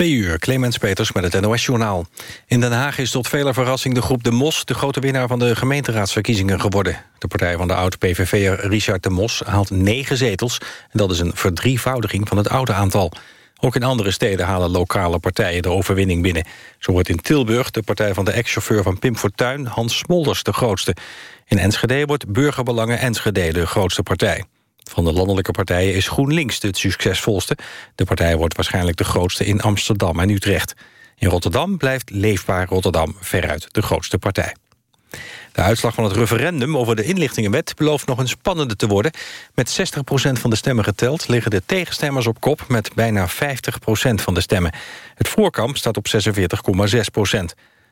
Twee uur, Clemens Peters met het NOS-journaal. In Den Haag is tot vele verrassing de groep De Mos... de grote winnaar van de gemeenteraadsverkiezingen geworden. De partij van de oud-PVV'er Richard De Mos haalt negen zetels... en dat is een verdrievoudiging van het oude aantal. Ook in andere steden halen lokale partijen de overwinning binnen. Zo wordt in Tilburg de partij van de ex-chauffeur van Pim Fortuyn... Hans Smolders de grootste. In Enschede wordt Burgerbelangen Enschede de grootste partij. Van de landelijke partijen is GroenLinks het succesvolste. De partij wordt waarschijnlijk de grootste in Amsterdam en Utrecht. In Rotterdam blijft Leefbaar Rotterdam veruit de grootste partij. De uitslag van het referendum over de inlichtingenwet belooft nog een spannende te worden. Met 60% van de stemmen geteld liggen de tegenstemmers op kop met bijna 50% van de stemmen. Het voorkamp staat op 46,6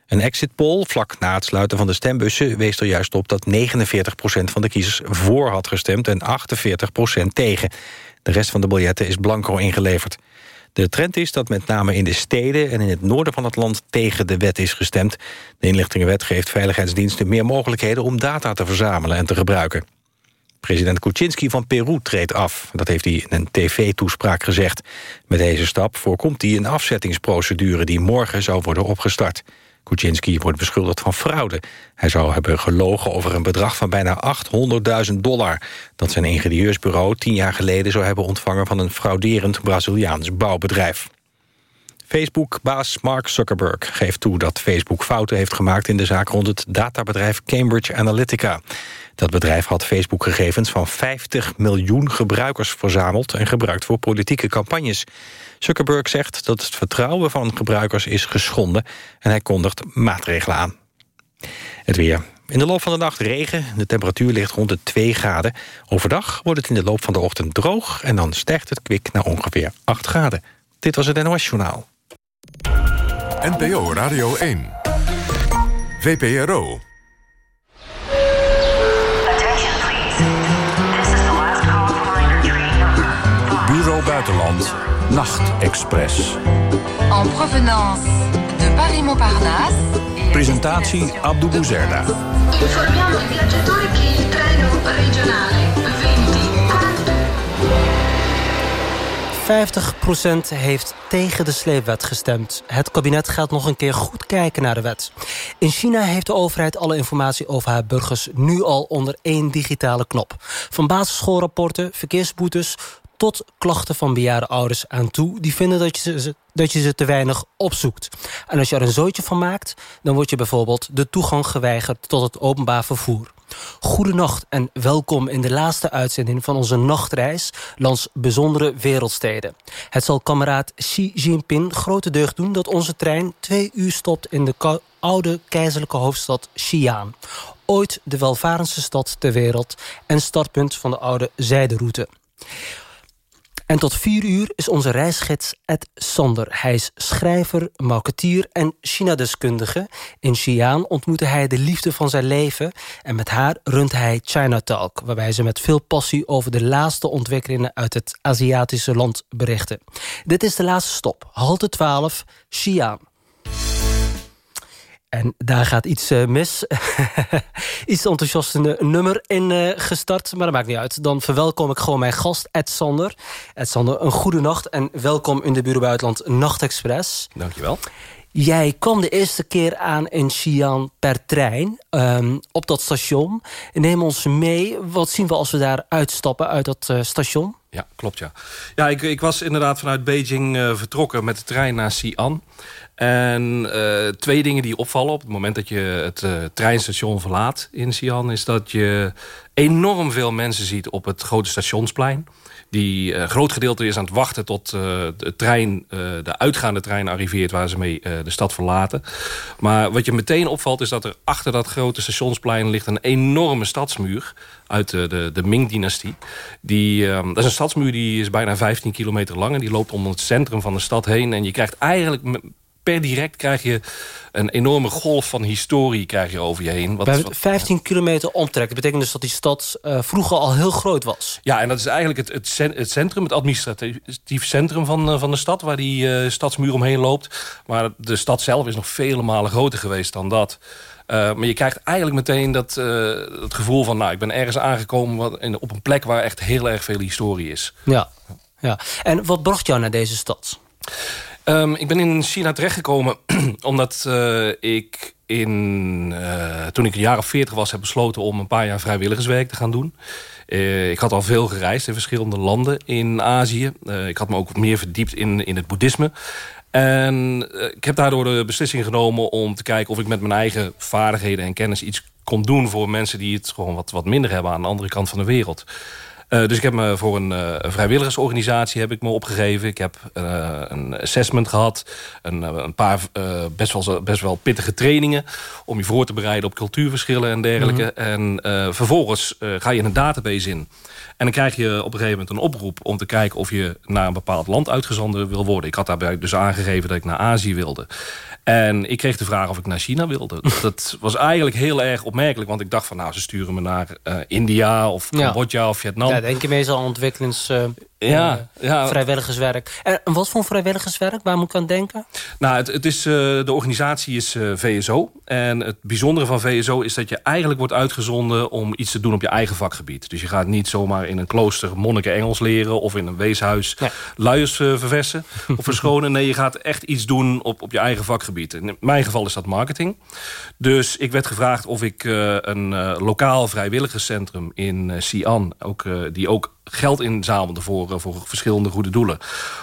een exit poll vlak na het sluiten van de stembussen wees er juist op dat 49% van de kiezers voor had gestemd en 48% tegen. De rest van de biljetten is blanco ingeleverd. De trend is dat met name in de steden en in het noorden van het land tegen de wet is gestemd. De inlichtingenwet geeft veiligheidsdiensten meer mogelijkheden om data te verzamelen en te gebruiken. President Kuczynski van Peru treedt af. Dat heeft hij in een tv-toespraak gezegd. Met deze stap voorkomt hij een afzettingsprocedure die morgen zou worden opgestart. Kuczynski wordt beschuldigd van fraude. Hij zou hebben gelogen over een bedrag van bijna 800.000 dollar... dat zijn ingenieursbureau tien jaar geleden zou hebben ontvangen... van een frauderend Braziliaans bouwbedrijf. Facebook-baas Mark Zuckerberg geeft toe dat Facebook fouten heeft gemaakt... in de zaak rond het databedrijf Cambridge Analytica. Dat bedrijf had Facebook-gegevens van 50 miljoen gebruikers verzameld... en gebruikt voor politieke campagnes. Zuckerberg zegt dat het vertrouwen van gebruikers is geschonden... en hij kondigt maatregelen aan. Het weer. In de loop van de nacht regen. De temperatuur ligt rond de 2 graden. Overdag wordt het in de loop van de ochtend droog... en dan stijgt het kwik naar ongeveer 8 graden. Dit was het NOS Journaal. NPO Radio 1. VPRO. Bureau Buitenland. Nachtexpress. En provenance de Paris-Montparnasse. Presentatie Abdou Bouzerda. Informiamo i viaggiatori che il treno regionale 50% heeft tegen de sleepwet gestemd. Het kabinet gaat nog een keer goed kijken naar de wet. In China heeft de overheid alle informatie over haar burgers... nu al onder één digitale knop. Van basisschoolrapporten, verkeersboetes tot klachten van bejaarde ouders aan toe... die vinden dat je, ze, dat je ze te weinig opzoekt. En als je er een zootje van maakt... dan wordt je bijvoorbeeld de toegang geweigerd tot het openbaar vervoer. Goedenacht en welkom in de laatste uitzending van onze nachtreis langs bijzondere wereldsteden. Het zal kameraad Xi Jinping grote deugd doen dat onze trein twee uur stopt in de oude keizerlijke hoofdstad Xi'an. Ooit de welvarendste stad ter wereld en startpunt van de oude zijderoute. En tot vier uur is onze reisgids Ed Sander. Hij is schrijver, marketeer en China-deskundige. In Xi'an ontmoette hij de liefde van zijn leven... en met haar runt hij China Talk... waarbij ze met veel passie over de laatste ontwikkelingen... uit het Aziatische land berichten. Dit is de laatste stop, halte 12, Xi'an. En daar gaat iets uh, mis. iets enthousiaste nummer in uh, gestart, maar dat maakt niet uit. Dan verwelkom ik gewoon mijn gast, Ed Sander. Ed Sander, een goede nacht en welkom in de Bureau Buitenland Nachtexpress. Dankjewel. Jij kwam de eerste keer aan in Xi'an per trein um, op dat station. Neem ons mee. Wat zien we als we daar uitstappen uit dat uh, station? Ja, klopt ja. Ja, ik, ik was inderdaad vanuit Beijing uh, vertrokken met de trein naar Xi'an. En uh, twee dingen die opvallen op het moment dat je het treinstation verlaat in Xi'an... is dat je enorm veel mensen ziet op het grote stationsplein. Die uh, groot gedeelte is aan het wachten tot de trein, de uitgaande trein arriveert... waar ze mee de stad verlaten. Maar wat je meteen opvalt is dat er achter dat grote stationsplein... ligt een enorme stadsmuur uit de, de, de Ming-dynastie. Die, dat is een stadsmuur die is bijna 15 kilometer lang... en die loopt om het centrum van de stad heen. En je krijgt eigenlijk per direct krijg je een enorme golf van historie krijg je over je heen. Wat, Bij 15 kilometer omtrek. Dat betekent dus dat die stad uh, vroeger al heel groot was. Ja, en dat is eigenlijk het, het, het centrum, het administratief centrum van, uh, van de stad... waar die uh, stadsmuur omheen loopt. Maar de stad zelf is nog vele malen groter geweest dan dat. maar je krijgt eigenlijk meteen dat, het gevoel van... nou, ik ben ergens aangekomen wat, in, op een plek waar echt heel erg veel historie is. Ja, ja. En wat bracht jou naar deze stad? Um, ik ben in China terechtgekomen omdat uh, ik in, uh, toen ik een jaar of veertig was... heb besloten om een paar jaar vrijwilligerswerk te gaan doen. Uh, ik had al veel gereisd in verschillende landen in Azië. ik had me ook meer verdiept in, in het boeddhisme. En ik heb daardoor de beslissing genomen om te kijken... of ik met mijn eigen vaardigheden en kennis iets kon doen... voor mensen die het gewoon wat, wat minder hebben aan de andere kant van de wereld. Uh, dus ik heb me voor een, uh, vrijwilligersorganisatie heb ik me opgegeven. Ik heb uh, een assessment gehad. Een, een paar best, wel, best wel pittige trainingen. Om je voor te bereiden op cultuurverschillen en dergelijke. Mm -hmm. En vervolgens ga je een database in. En dan krijg je op een gegeven moment een oproep om te kijken of je naar een bepaald land uitgezonden wil worden. Ik had daarbij dus aangegeven dat ik naar Azië wilde. En ik kreeg de vraag of ik naar China wilde. Dat was eigenlijk heel erg opmerkelijk. Want ik dacht van nou, ze sturen me naar uh, India of Cambodja ja. of Vietnam. Ja, denk je meestal aan ontwikkelings... Uh, ja, ja. Vrijwilligerswerk. En wat voor vrijwilligerswerk? Waar moet ik aan denken? Nou, het, het is, uh, de organisatie is VSO. En het bijzondere van VSO is dat je eigenlijk wordt uitgezonden... om iets te doen op je eigen vakgebied. Dus je gaat niet zomaar in een klooster monniken Engels leren... of in een weeshuis nee. luiers verversen of verschonen. Nee, je gaat echt iets doen op, op je eigen vakgebied. In mijn geval is dat marketing. Dus ik werd gevraagd of ik een lokaal vrijwilligerscentrum in Xi'an... Ook, die ook geld inzamelde voor, voor verschillende goede doelen.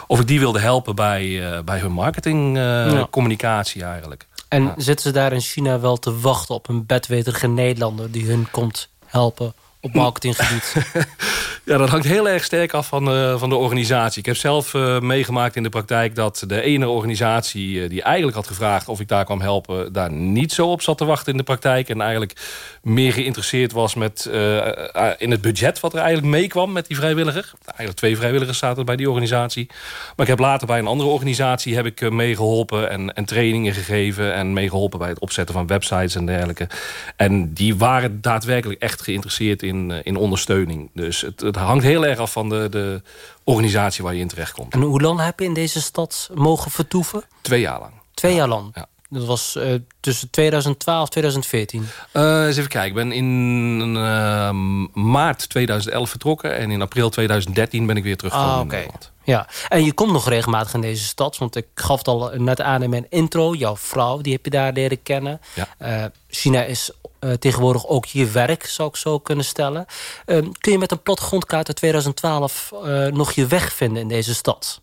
Of ik die wilde helpen bij, bij hun marketingcommunicatie ja. eigenlijk. En ja. zitten ze daar in China wel te wachten op een bedweterige Nederlander... die hun komt helpen op marketinggebied? ja, dat hangt heel erg sterk af van, uh, van de organisatie. Ik heb zelf uh, meegemaakt in de praktijk dat de ene organisatie... Uh, die eigenlijk had gevraagd of ik daar kwam helpen... daar niet zo op zat te wachten in de praktijk. En eigenlijk meer geïnteresseerd was met, in het budget... wat er eigenlijk meekwam met die vrijwilliger. Eigenlijk twee vrijwilligers zaten bij die organisatie. Maar ik heb later bij een andere organisatie heb ik meegeholpen... En, en trainingen gegeven en meegeholpen bij het opzetten van websites en dergelijke. En die waren daadwerkelijk echt geïnteresseerd in in, in ondersteuning. Dus het, het, hangt heel erg af van de, de organisatie waar je in terecht komt. En hoe lang heb je in deze stad mogen vertoeven? Twee jaar lang. Twee ja. jaar lang? Ja. Dat was uh, tussen 2012 en 2014? Uh, eens even kijken. Ik ben in uh, maart 2011 vertrokken. En in april 2013 ben ik weer teruggekomen ah, okay. in Nederland. Ja, en je komt nog regelmatig in deze stad. Want ik gaf het al net aan in mijn intro. Jouw vrouw, die heb je daar leren kennen. Ja. China is uh, tegenwoordig ook je werk, zou ik zo kunnen stellen. Uh, kun je met een platgrondkaart uit 2012 uh, nog je weg vinden in deze stad?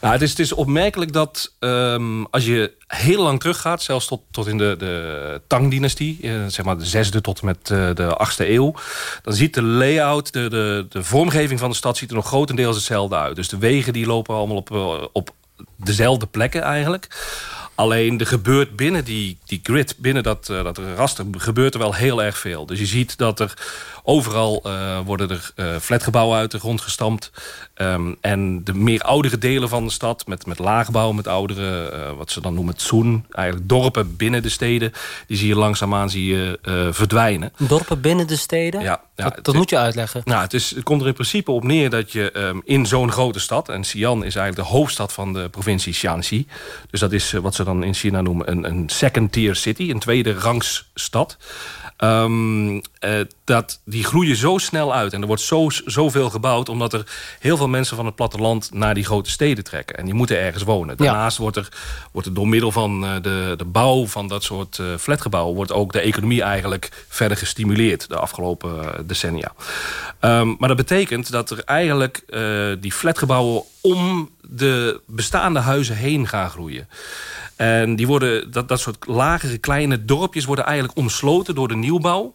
Nou, het, is, opmerkelijk dat um, als je heel lang teruggaat... zelfs tot, tot in de, de Tang-dynastie... Eh, zeg maar de zesde tot met uh, de achtste eeuw... dan ziet de layout, de, de, de vormgeving van de stad... ziet er nog grotendeels hetzelfde uit. Dus de wegen die lopen allemaal op, uh, op dezelfde plekken eigenlijk... Alleen er gebeurt binnen die, die grid, binnen dat, uh, dat raster... gebeurt er wel heel erg veel. Dus je ziet dat er overal uh, worden er uh, flatgebouwen uit de grond gestampt. Um, en de meer oudere delen van de stad... met, met laagbouw, met oudere, wat ze dan noemen tsoen... eigenlijk dorpen binnen de steden... die zie je langzaamaan zie je, verdwijnen. Dorpen binnen de steden? Ja. ja dat, dat moet je uitleggen. Nou, het, is, het komt er in principe op neer dat je um, in zo'n grote stad... en Xi'an is eigenlijk de hoofdstad van de provincie Shaanxi... dus dat is wat ze dan in China noemen een, een second tier city, een tweede rangs stad. Um, uh, dat, die groeien zo snel uit. En er wordt zo, zoveel gebouwd... omdat er heel veel mensen van het platteland... naar die grote steden trekken. En die moeten ergens wonen. Daarnaast ja. wordt, er, wordt er door middel van uh, de, de bouw van dat soort uh, flatgebouwen... wordt ook de economie eigenlijk verder gestimuleerd... de afgelopen decennia. Um, maar dat betekent dat er eigenlijk die flatgebouwen... om de bestaande huizen heen gaan groeien. En die worden, dat, dat soort lagere kleine dorpjes worden eigenlijk omsloten door de nieuwbouw.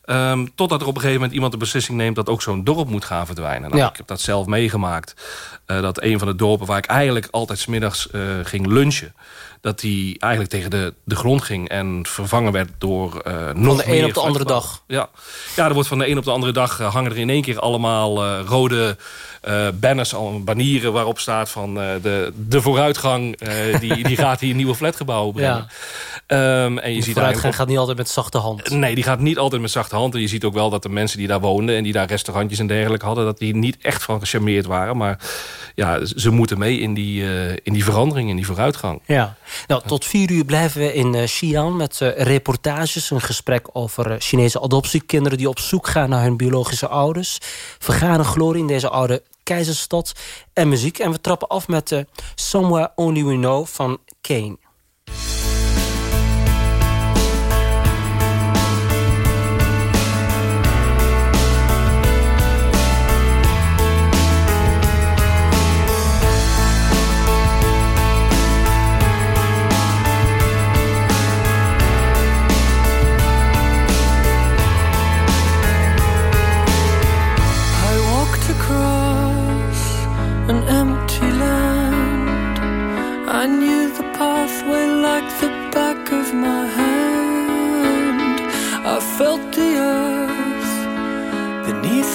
Um, totdat er op een gegeven moment iemand de beslissing neemt... dat ook zo'n dorp moet gaan verdwijnen. Nou, ja. Ik heb dat zelf meegemaakt. Uh, dat een van de dorpen waar ik eigenlijk altijd smiddags uh, ging lunchen dat die eigenlijk tegen de, de grond ging... en vervangen werd door uh, nog Van de een op de andere dag? Ja. ja, er wordt van de een op de andere dag... Hangen er in één keer allemaal uh, rode banners, al banieren... waarop staat van de, de vooruitgang... die, die gaat hier nieuwe flatgebouwen brengen. Ja. Um, en je de ziet vooruitgang gaat niet altijd met zachte hand. Nee, die gaat niet altijd met zachte hand. En je ziet ook wel dat de mensen die daar woonden... en die daar restaurantjes en dergelijke hadden... dat die niet echt van gecharmeerd waren. Maar ja, ze moeten mee in die, in die verandering, in die vooruitgang. Ja. Nou, tot vier uur blijven we in uh, Xi'an met uh, reportages. Een gesprek over Chinese adoptiekinderen die op zoek gaan naar hun biologische ouders. Vergane glorie in deze oude Keizerstad en muziek. En we trappen af met uh, Somewhere Only We Know van Kane.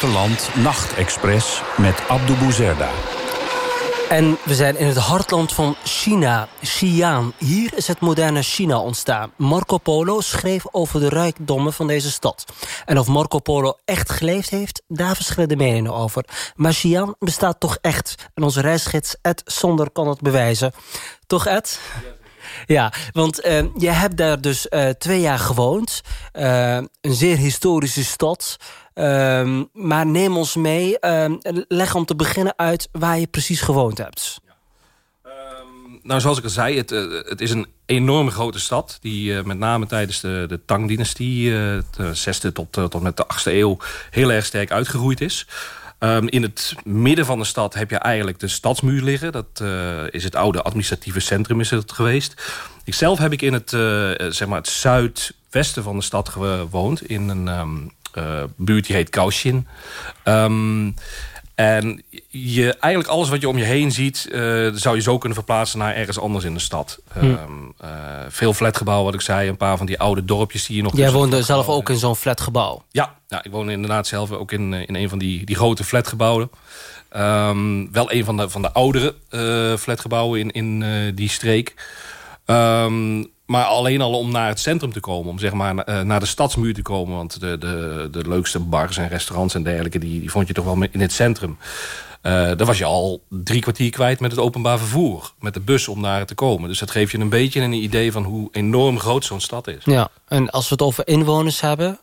Buitenland Nachtexpress met Abdou Bouzerda. En we zijn in het hartland van China, Xi'an. Hier is het moderne China ontstaan. Marco Polo schreef over de rijkdommen van deze stad. En of Marco Polo echt geleefd heeft, daar verschillen de meningen over. Maar Xi'an bestaat toch echt. En onze reisgids Ed Sonder kan het bewijzen. Toch Ed? Ja, want uh, je hebt daar dus uh, twee jaar gewoond. Uh, een zeer historische stad. Ehm, maar neem ons mee, ehm, leg om te beginnen uit waar je precies gewoond hebt. Ehm, nou, zoals ik al zei, het, het is een enorme grote stad... die met name tijdens de, de Tang-dynastie, de 6e tot, tot met de 8e eeuw... heel erg sterk uitgegroeid is. in het midden van de stad heb je eigenlijk de stadsmuur liggen. Dat is het oude administratieve centrum is het geweest. Ikzelf heb ik in het, zeg maar het zuidwesten van de stad gewoond... in een uh, buurt die heet Kaohsiung. Um, En je, eigenlijk alles wat je om je heen ziet... eh, zou je zo kunnen verplaatsen naar ergens anders in de stad. Hm. Ehm, eh, veel flatgebouwen, wat ik zei. Een paar van die oude dorpjes die je nog... Jij woonde zelf ook in zo'n flatgebouw. ja, ja, ik woon inderdaad zelf ook in, eh, in een van die, die grote flatgebouwen. Ehm, wel een van de, van de oudere eh, flatgebouwen in, in eh, die streek. Ehm, maar alleen al om naar het centrum te komen. Om zeg maar eh, naar de stadsmuur te komen. Want de, de, de leukste bars en restaurants en dergelijke... die, die vond je toch wel in het centrum. Eh daar was je al drie kwartier kwijt met het openbaar vervoer. Met de bus om daar te komen. Dus dat geeft je een beetje een idee van hoe enorm groot zo'n stad is. Ja, en als we het over inwoners hebben...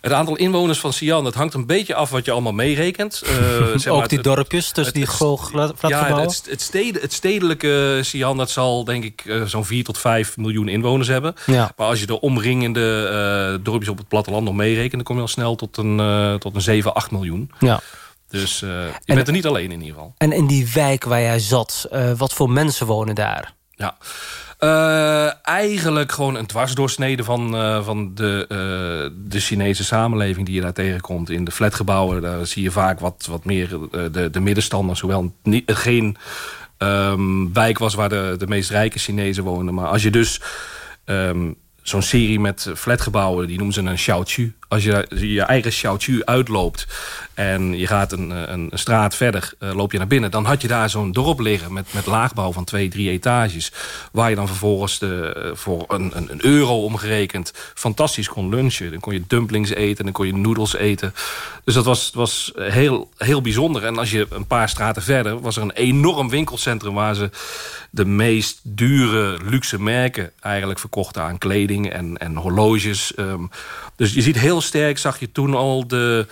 Het aantal inwoners van Sian, dat hangt een beetje af wat je allemaal meerekent. Eh, zeg maar, ook die het- dorpjes het- die grote Ja, het, het, het stedelijke Sian, dat zal denk ik eh, zo'n 4 tot 5 miljoen inwoners hebben. Ja. Maar als je de omringende dorpjes op het platteland nog meerekent... dan kom je al snel tot een, tot een 7, 8 miljoen. ja. Dus eh, je En- bent er niet alleen in ieder geval. En in die wijk waar jij zat, eh, wat voor mensen wonen daar? Ja. Eh, eigenlijk gewoon een dwarsdoorsnede van, van de, de Chinese samenleving die je daar tegenkomt. In de flatgebouwen daar zie je vaak wat, wat meer de, de middenstanders. Hoewel niet, het geen ehm, wijk was waar de, de meest rijke Chinezen woonden. Maar als je dus ehm, zo'n serie met flatgebouwen, die noemen ze een xiaochu. Als je je eigen xiaochu uitloopt en je gaat een, een, een straat verder, eh, loop je naar binnen... dan had je daar zo'n dorp liggen met, met laagbouw van twee, drie etages... waar je dan vervolgens de, eh, voor een, een, een euro omgerekend fantastisch kon lunchen. Dan kon je dumplings eten, dan kon je noedels eten. Dus dat was, was heel, heel bijzonder. En als je een paar straten verder, was er een enorm winkelcentrum... waar ze de meest dure luxe merken eigenlijk verkochten aan kleding en, en horloges. Ehm, dus je ziet heel sterk, zag je toen al de,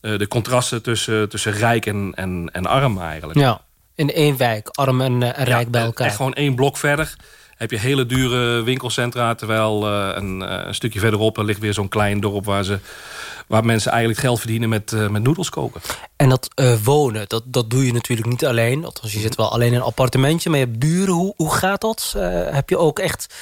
eh, de contrasten tussen, tussen rijk en, en, en arm eigenlijk. Ja, in één wijk, arm en, eh, en rijk bij elkaar. Echt gewoon één blok verder heb je hele dure winkelcentra... terwijl eh, een, een stukje verderop er ligt weer zo'n klein dorp... waar, ze, waar mensen eigenlijk geld verdienen met, met noedels koken. En dat eh, wonen, dat, dat doe je natuurlijk niet alleen. Althans, je zit wel alleen in een appartementje, maar je hebt buren. Hoe, hoe gaat dat? Eh, heb je ook echt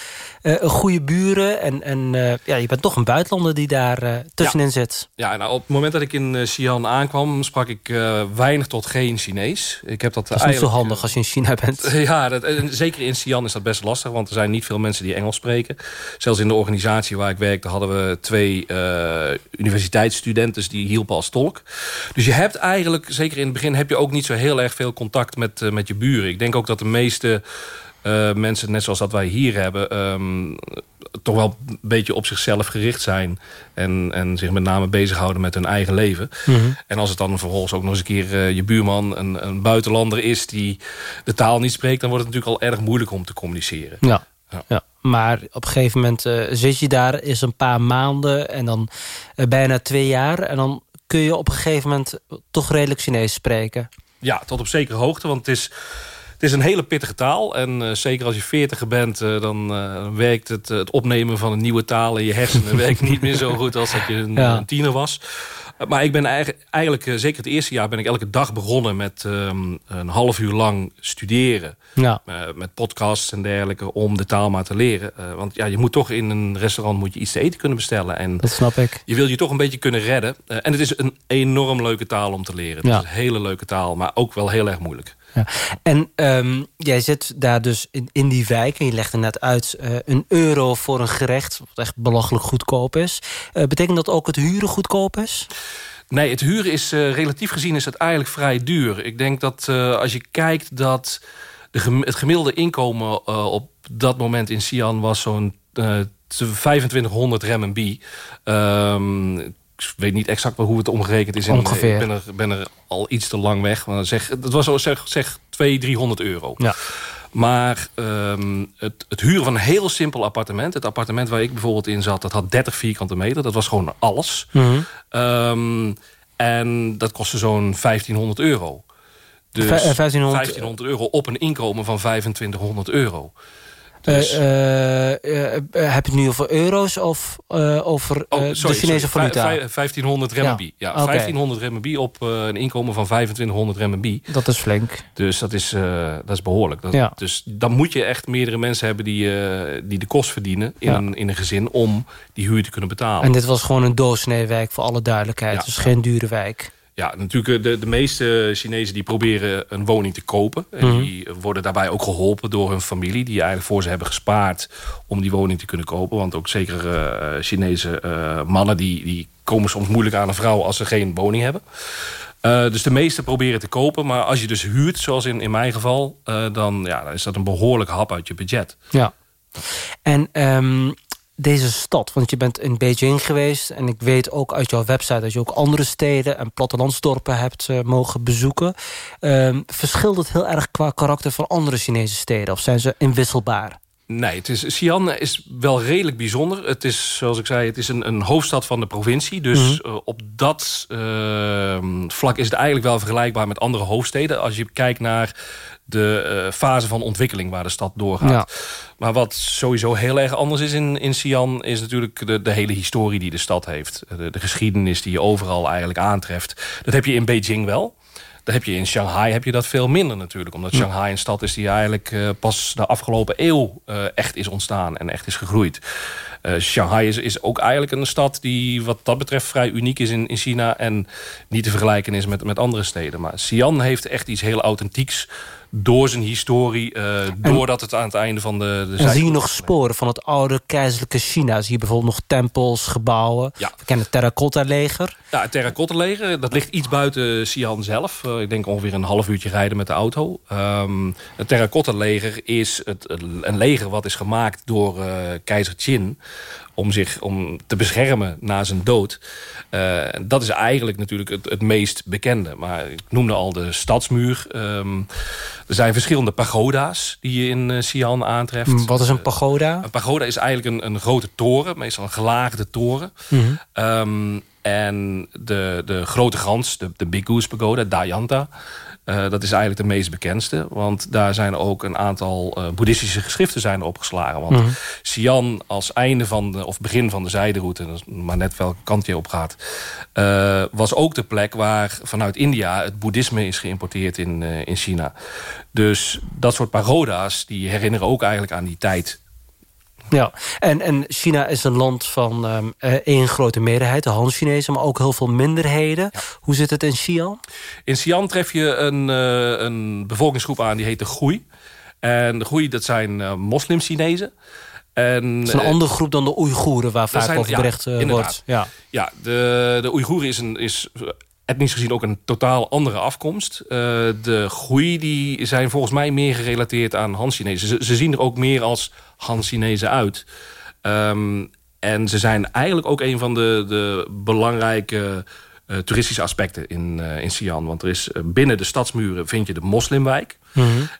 een goede buren? En, en ja, je bent toch een buitenlander die daar tussenin zit. Ja, nou, op het moment dat ik in Xi'an aankwam... sprak ik weinig tot geen Chinees. Ik heb dat, Dat is niet zo handig als je in China bent. Ja, dat, en zeker in Xi'an is dat best lastig, want er zijn niet veel mensen die Engels spreken. Zelfs in de organisatie waar ik werkte hadden we twee universiteitsstudenten die hielpen als tolk. Dus je hebt eigenlijk, zeker in het begin, heb je ook niet zo heel erg veel contact met, eh, met je buren. Ik denk ook dat de meeste eh, mensen, net zoals dat wij hier hebben, ehm, toch wel een beetje op zichzelf gericht zijn. En, en zich met name bezighouden met hun eigen leven. En als het dan vervolgens ook nog eens een keer eh, je buurman een, een buitenlander is die de taal niet spreekt, dan wordt het natuurlijk al erg moeilijk om te communiceren. Ja. Ja. Ja. Maar op een gegeven moment zit je daar, is een paar maanden... en dan bijna twee jaar. En dan kun je op een gegeven moment toch redelijk Chinees spreken. Ja, tot op zekere hoogte, want het is, het is een hele pittige taal. En eh, zeker als je veertiger bent, eh, dan eh, werkt het, het opnemen van een nieuwe taal in je hersenen werkt niet meer zo goed als dat je een, Ja. een tiener was. Maar ik ben eigenlijk, eigenlijk eh, zeker het eerste jaar, ben ik elke dag begonnen met ehm, een half uur lang studeren. Ja. Eh, met podcasts en dergelijke, om de taal maar te leren. Eh, want ja, je moet toch in een restaurant moet je iets te eten kunnen bestellen. En Dat snap ik. je wil je toch een beetje kunnen redden. En het is een enorm leuke taal om te leren. Het Ja. is een hele leuke taal, maar ook wel heel erg moeilijk. En ehm, jij zit daar dus in, in die wijk en je legt er net uit... eh, een euro voor een gerecht, wat echt belachelijk goedkoop is. Eh, betekent dat ook het huren goedkoop is? Nee, het huren is eh, relatief gezien is het eigenlijk vrij duur. Ik denk dat als je kijkt dat de het gemiddelde inkomen op dat moment in Xi'an was zo'n eh, 2500 renminbi. Ik weet niet exact hoe het omgerekend is. In, Ongeveer. Ik ben er, ben er al iets te lang weg. Maar zeg, het was zo zeg, zeg 200, 300 euro. Ja. Maar ehm, het, het huren van een heel simpel appartement... het appartement waar ik bijvoorbeeld in zat... dat had 30 vierkante meter. Dat was gewoon alles. Ehm, en dat kostte zo'n 1500 euro. Dus eh, 1500 1500 euro op een inkomen van 2500 euro. Dus, Eh, eh, eh, heb je het nu over euro's of over oh, de Chinese sorry. valuta? Vij- vij- 1500 renminbi. Ja, Ja, oké. 1500 renminbi op een inkomen van 2500 renminbi. Dat is flink. Dus dat is, dat is behoorlijk. Dat, Ja. Dus dan moet je echt meerdere mensen hebben die, die de kost verdienen in, Ja. een, in een gezin om die huur te kunnen betalen. En dit was gewoon een doorsnee wijk voor alle duidelijkheid. Ja, dus geen dure wijk. Ja, natuurlijk de, de meeste Chinezen die proberen een woning te kopen. En Mhm. die worden daarbij ook geholpen door hun familie... die eigenlijk voor ze hebben gespaard om die woning te kunnen kopen. Want ook zeker eh, Chinese eh, mannen die, die komen soms moeilijk aan een vrouw... als ze geen woning hebben. Eh, dus de meeste proberen te kopen. Maar als je dus huurt, zoals in, in mijn geval... eh, dan, ja, dan is dat een behoorlijk hap uit je budget. Ja. En ehm, deze stad, want je bent in Beijing geweest... en ik weet ook uit jouw website dat je ook andere steden... en plattelandsdorpen hebt eh, mogen bezoeken. Ehm, verschilt het heel erg qua karakter van andere Chinese steden? Of zijn ze inwisselbaar? Nee, het is, Xi'an is wel redelijk bijzonder. Het is, zoals ik zei, het is een, een hoofdstad van de provincie. Dus Mhm. eh, op dat eh, vlak is het eigenlijk wel vergelijkbaar met andere hoofdsteden. Als je kijkt naar de eh, fase van ontwikkeling waar de stad doorgaat. Ja. Maar wat sowieso heel erg anders is in, in Xi'an... is natuurlijk de, de hele historie die de stad heeft. De, de geschiedenis die je overal eigenlijk aantreft. Dat heb je in Beijing wel. Dat heb je in Shanghai heb je dat veel minder natuurlijk. Omdat Shanghai een stad is die eigenlijk eh, pas de afgelopen eeuw eh, echt is ontstaan en echt is gegroeid. Eh, Shanghai is, is ook eigenlijk een stad die wat dat betreft vrij uniek is in, in China. En niet te vergelijken is met, met andere steden. Maar Xi'an heeft echt iets heel authentieks door zijn historie. eh, doordat het aan het einde van de, de En zie je nog sporen van het oude keizerlijke China? Zie je bijvoorbeeld nog tempels, gebouwen? Ja. We kennen het terracotta-leger. Ja, het terracotta-leger, dat ligt iets buiten Xi'an zelf. Eh, ik denk ongeveer een half uurtje rijden met de auto. Ehm, het terracotta-leger is het, een leger wat is gemaakt door eh, keizer Qin... om zich om te beschermen na zijn dood. Eh, dat is eigenlijk natuurlijk het, het meest bekende. Maar ik noemde al de stadsmuur. Ehm, er zijn verschillende pagoda's die je in eh, Xi'an aantreft. Wat is een pagoda? Een pagoda is eigenlijk een, een grote toren, meestal een gelaagde toren. Ehm, en de, de grote gans, de, de Big Goose Pagoda, Dayanta... eh, dat is eigenlijk de meest bekendste. Want daar zijn ook een aantal eh, boeddhistische geschriften zijn opgeslagen. Want Xi'an als einde van de, of begin van de zijderoute... maar net welke kant je op gaat... eh, was ook de plek waar vanuit India het boeddhisme is geïmporteerd in, in China. Dus dat soort pagoda's die herinneren ook eigenlijk aan die tijd Ja, en, en China is een land van ehm, eh, één grote meerderheid, de Han-Chinezen... maar ook heel veel minderheden. Hoe zit het in Xi'an? In Xi'an tref je een, eh, een bevolkingsgroep aan die heet de Groei. En de Groei, dat zijn eh, moslim-Chinezen. En, Het is een andere groep dan de Oeigoeren... waar vaak zijn- over ja, bericht wordt. Ja. Ja, de, de Oeigoeren is, een, is etnisch gezien ook een totaal andere afkomst. Eh, de Groei die zijn volgens mij meer gerelateerd aan Han-Chinezen. Ze, ze zien er ook meer als Han-Chinezen uit. Ehm, en ze zijn eigenlijk ook een van de, de belangrijke eh, toeristische aspecten in, eh in Xi'an. Want er is binnen de stadsmuren vind je de moslimwijk.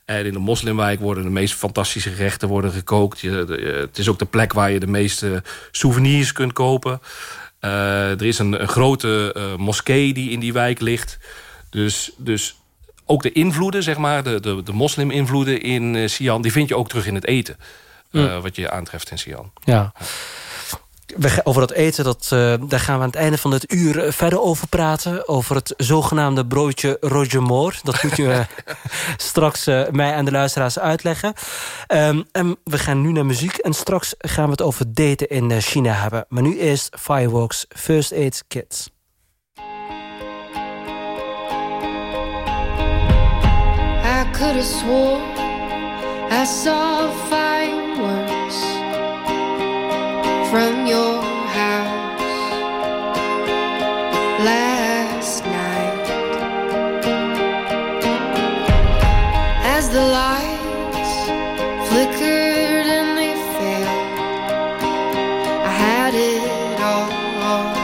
En in de moslimwijk worden de meest fantastische gerechten worden gekookt. Je, de- het is ook de plek waar je de meeste souvenirs kunt kopen. Eh, er is een, een grote eh, moskee die in die wijk ligt. Dus, dus ook de invloeden, zeg maar, de, de, de moslim-invloeden in eh, Xi'an... die vind je ook terug in het eten. eh, Wat je aantreft in Xi'an. Ja. We over dat eten, dat, eh, daar gaan we aan het einde van dit uur eh, verder over praten. Over het zogenaamde broodje Roger Moore. Dat moet je eh, straks mij en de luisteraars uitleggen. Ehm, en we gaan nu naar muziek. En straks gaan we het over daten in China hebben. Maar nu eerst Fireworks First Aid Kids. I could have swore I saw from your house last night. As the lights flickered and they failed, I had it all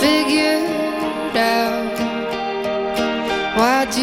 figured out. Why do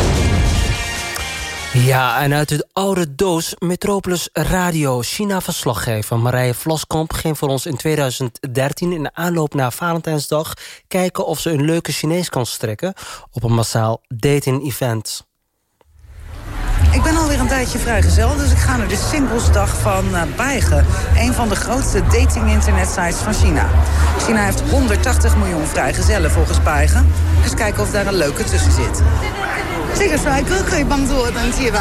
Ja, en uit de oude doos Metropolis Radio. China-verslaggever Marije Vloskamp ging voor ons in 2013... in de aanloop naar Valentijnsdag kijken of ze een leuke Chinees kan strikken... op een massaal dating-event. Ik ben alweer een tijdje vrijgezel, dus ik ga naar de singlesdag van eh, BaiGe, Een van de grootste dating-internetsites van China. China heeft 180 miljoen vrijgezellen volgens BaiGe. Dus kijken of daar een leuke tussen zit. Zeker, Zwaai, kun je eh, bang doen, dan zie je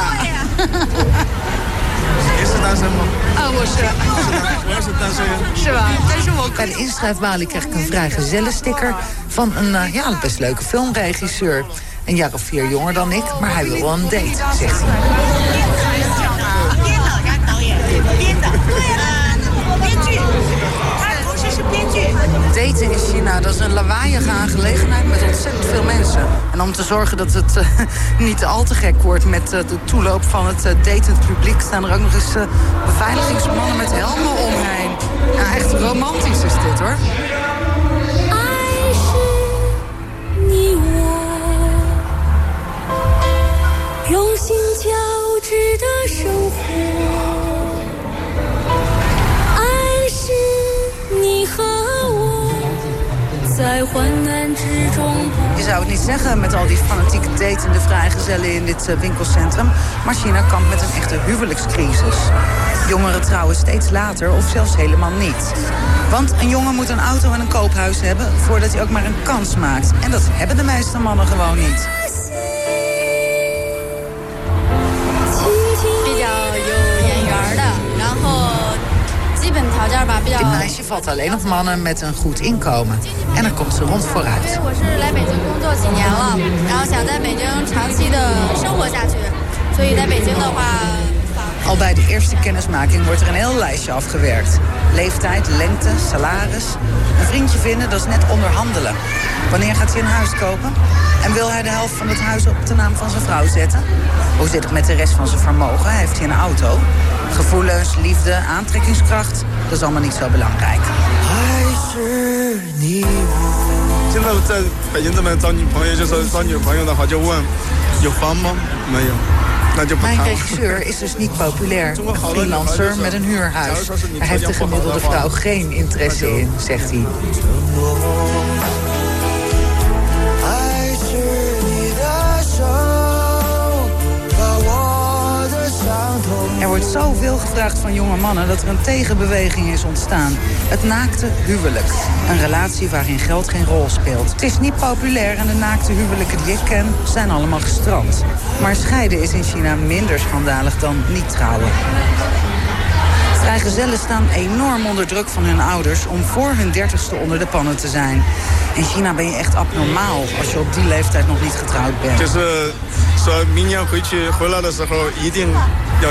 bij de inschrijfbalie krijg ik een vrijgezellensticker van een eh, ja, best leuke filmregisseur. Een jaar of vier jonger dan ik, maar hij wil wel een date, zegt hij. Daten in China, dat is een lawaaiige aangelegenheid met ontzettend veel mensen. En om te zorgen dat het uh, niet al te gek wordt met uh, de toeloop van het uh, datend publiek... staan er ook nog eens beveiligingsmannen met helmen omheen. Ja, echt romantisch is dit, hoor. 在患难之中。 Je zou het niet zeggen met al die fanatieke datende vrijgezellen in dit winkelcentrum. Maar China kampt met een echte huwelijkscrisis. Jongeren trouwen steeds later of zelfs helemaal niet. Want een jongen moet een auto en een koophuis hebben voordat hij ook maar een kans maakt. En dat hebben de meeste mannen gewoon niet. In meisje valt alleen op mannen met een goed inkomen. En dan komt ze rond vooruit. Al bij de eerste kennismaking wordt er een heel lijstje afgewerkt. Leeftijd, lengte, salaris. Een vriendje vinden, dat is net onderhandelen. Wanneer gaat hij een huis kopen? En wil hij de helft van het huis op de naam van zijn vrouw zetten? Hoe zit het met de rest van zijn vermogen? Heeft hij een auto? Gevoelens, liefde, aantrekkingskracht, dat is allemaal niet zo belangrijk. Mijn regisseur is dus niet populair. Een freelancer met een huurhuis. Daar heeft de gemiddelde vrouw geen interesse in, zegt hij. Er wordt zoveel gevraagd van jonge mannen dat er een tegenbeweging is ontstaan. Het naakte huwelijk. Een relatie waarin geld geen rol speelt. Het is niet populair en de naakte huwelijken die ik ken zijn allemaal gestrand. Maar scheiden is in China minder schandalig dan niet trouwen. Vrijgezellen staan enorm onder druk van hun ouders om voor hun dertigste onder de pannen te zijn. In China ben je echt abnormaal als je op die leeftijd nog niet getrouwd bent. 就是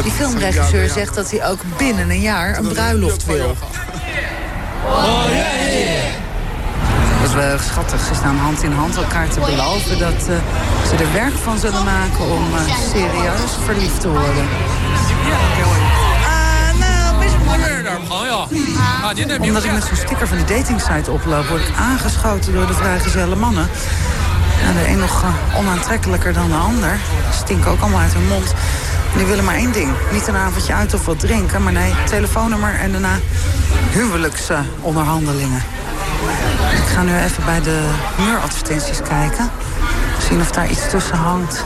die filmregisseur zegt dat hij ook binnen een jaar een bruiloft wil. Dat wel schattig. Ze staan hand in hand elkaar te beloven dat eh, ze er werk van zullen maken om eh, serieus verliefd te worden. Omdat ik met zo'n sticker van de datingsite oploop, word ik aangeschoten door de vrijgezelle mannen. De een nog eh, onaantrekkelijker dan de ander. Stinken ook allemaal uit hun mond. Die willen maar één ding. Niet een avondje uit of wat drinken, maar nee, telefoonnummer en daarna huwelijksonderhandelingen. ik ga nu even bij de muuradvertenties kijken. Zien of daar iets tussen hangt.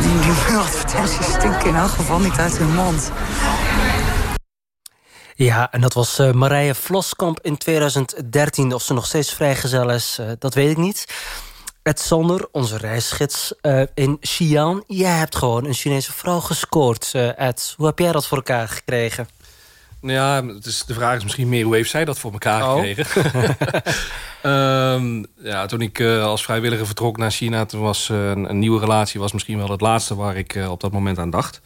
Die, die muuradvertenties stinken in elk geval niet uit hun mond. Ja, en dat was uh, Marije Vloskamp in 2013. Of ze nog steeds vrijgezel is, uh, dat weet ik niet. Ed Sander, onze reisgids uh, in Xi'an. Jij hebt gewoon een Chinese vrouw gescoord, Ed. Hoe heb jij dat voor elkaar gekregen? Ja, het is, de vraag is misschien meer hoe heeft zij dat voor elkaar oh. gekregen. um, ja, toen ik uh, als vrijwilliger vertrok naar China... toen was uh, een, een, nieuwe relatie was misschien wel het laatste... waar ik uh, op dat moment aan dacht.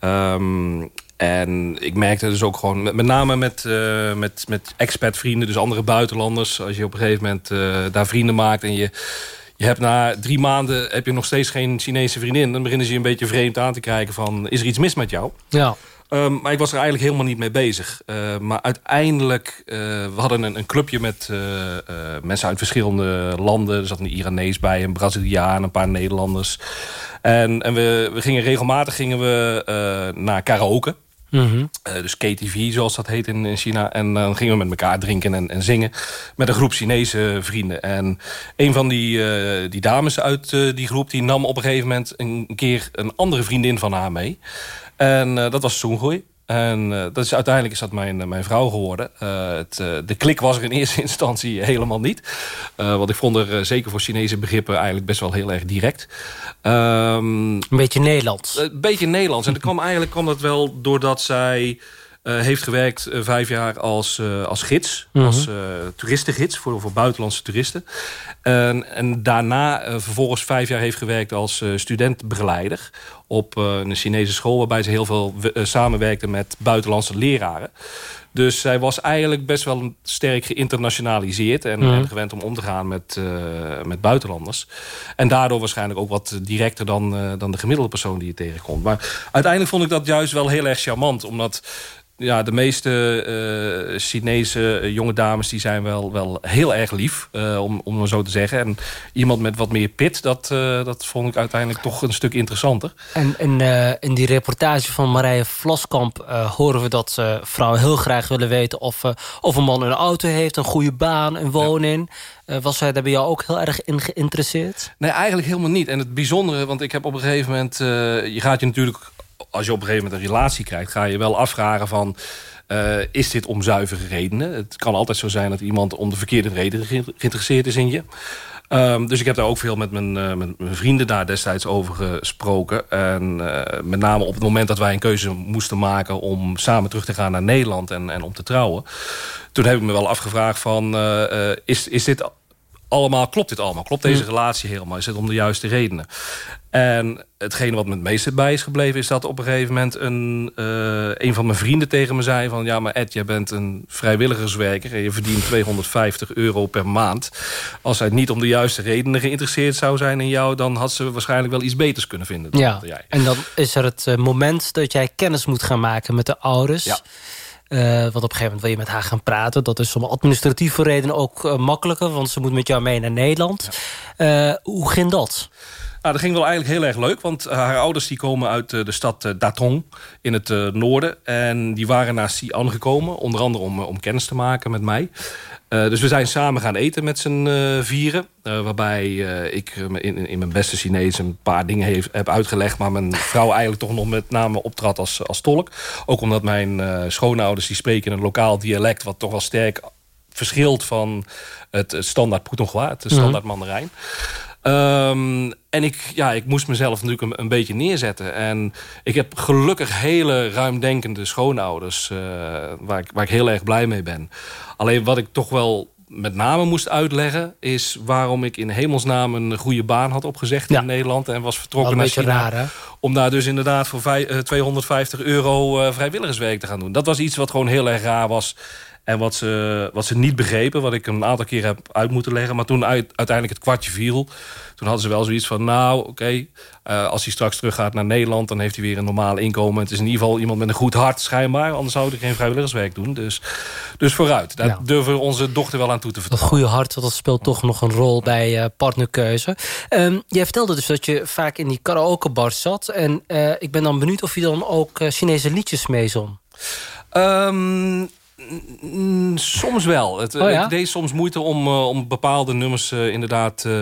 Um, en ik merkte dus ook gewoon, met, met name met, uh, met, met expat-vrienden... dus andere buitenlanders, als je op een gegeven moment daar vrienden maakt... en je, je hebt na drie maanden heb je nog steeds geen Chinese vriendin. Dan beginnen ze je een beetje vreemd aan te kijken van... is er iets mis met jou? Ja. Um, maar ik was er eigenlijk helemaal niet mee bezig. Uh, maar uiteindelijk, uh, we hadden een, een clubje met uh, mensen uit verschillende landen. Er zat een Iranees bij, een Braziliaan, een paar Nederlanders. En, en we, we gingen regelmatig gingen we, naar karaoke. Mm -hmm. dus KTV, zoals dat heet in, in China. En dan gingen we met elkaar drinken en, en, zingen. Met een groep Chinese vrienden. En een van die, die dames uit die groep... die nam op een gegeven moment een keer een andere vriendin van haar mee. En dat was Soengooi. En uh, dat is, uiteindelijk is dat mijn, mijn vrouw geworden. Uh, het, de klik was er in eerste instantie helemaal niet. want ik vond er zeker voor Chinese begrippen eigenlijk best wel heel erg direct. Um, een beetje Nederlands. Een beetje Nederlands. En dat kwam, eigenlijk kwam dat wel doordat zij... Uh, heeft gewerkt uh, vijf jaar als, uh, als gids. Mhm. Als toeristengids voor, voor buitenlandse toeristen. En, en daarna vervolgens vijf jaar heeft gewerkt als studentbegeleider. Op een Chinese school waarbij ze heel veel samenwerkte met buitenlandse leraren. Dus zij was eigenlijk best wel sterk geïnternationaliseerd... en, Mhm. en gewend om om te gaan met, met buitenlanders. En daardoor waarschijnlijk ook wat directer dan, dan de gemiddelde persoon die je tegenkomt. Maar uiteindelijk vond ik dat juist wel heel erg charmant. Omdat ja, de meeste uh, Chinese jonge dames die zijn wel, wel heel erg lief, uh, om, om maar zo te zeggen. En iemand met wat meer pit, dat, dat vond ik uiteindelijk toch een stuk interessanter. En, en in die reportage van Marije Vlaskamp horen we dat vrouwen heel graag willen weten... of, of een man een auto heeft, een goede baan, een woning... Ja. was zij daar bij jou ook heel erg in geïnteresseerd? Nee, eigenlijk helemaal niet. En het bijzondere, want ik heb op een gegeven moment... je gaat je natuurlijk als je op een gegeven moment een relatie krijgt... ga je wel afvragen van... Uh, is dit om zuivere redenen? Het kan altijd zo zijn dat iemand om de verkeerde reden geïnteresseerd is in je. Um, dus ik heb daar ook veel met mijn, met mijn vrienden daar destijds over gesproken. En uh, met name op het moment dat wij een keuze moesten maken... om samen terug te gaan naar Nederland en, en om te trouwen. Toen heb ik me wel afgevraagd van... is, is dit allemaal, klopt dit allemaal? Klopt deze relatie helemaal? Is het om de juiste redenen? En hetgene wat me het meeste bij is gebleven... is dat op een gegeven moment een, uh, een van mijn vrienden tegen me zei... van ja, maar Ed, jij bent een vrijwilligerswerker... en je verdient 250 euro per maand. Als zij niet om de juiste redenen geïnteresseerd zou zijn in jou... dan had ze waarschijnlijk wel iets beters kunnen vinden. Dan ja, jij. en dan is er het uh, moment dat jij kennis moet gaan maken met de ouders... Ja. Uh, want op een gegeven moment wil je met haar gaan praten. Dat is om administratieve redenen ook uh, makkelijker. Want ze moet met jou mee naar Nederland. Ja. Uh, hoe ging dat? Nou, dat ging wel eigenlijk heel erg leuk. Want haar ouders die komen uit de stad Datong in het noorden. En die waren naar Xi'an gekomen. Onder andere om, om kennis te maken met mij. Uh, dus we zijn samen gaan eten met z'n uh, vieren. Uh, waarbij ik in, in mijn beste Chinees een paar dingen heeft, heb uitgelegd... maar mijn vrouw eigenlijk toch nog met name optrad als, als tolk. Ook omdat mijn schoonouders die spreken in een lokaal dialect... wat toch wel sterk verschilt van het, standaard Putonghua, het standaard Mandarijn. Um, en ik, ja, ik moest mezelf natuurlijk een, een, beetje neerzetten. En ik heb gelukkig hele ruimdenkende schoonouders... Uh, waar, ik, waar ik heel erg blij mee ben. Alleen wat ik toch wel met name moest uitleggen... is waarom ik in hemelsnaam een goede baan had opgezegd ja. in Nederland... en was vertrokken naar China. Raar, om daar dus inderdaad voor vij, uh, 250 euro uh, vrijwilligerswerk te gaan doen. Dat was iets wat gewoon heel erg raar was... En wat ze, wat ze niet begrepen, wat ik een aantal keer heb uit moeten leggen... maar toen uit, uiteindelijk het kwartje viel... toen hadden ze wel zoiets van, nou, oké... Okay, uh, als hij straks terug gaat naar Nederland... dan heeft hij weer een normaal inkomen. Het is in ieder geval iemand met een goed hart, schijnbaar. Anders zou hij geen vrijwilligerswerk doen. Dus, dus vooruit. Daar ja. durven we onze dochter wel aan toe te vertrouwen. Dat goede hart, dat speelt toch nog een rol bij uh, partnerkeuze. Um, jij vertelde dus dat je vaak in die karaokebar zat. En uh, ik ben dan benieuwd of je dan ook Chinese liedjes meezong. Um, Soms wel. Het, oh ja? Deed soms moeite om, uh, om bepaalde nummers uh, inderdaad uh,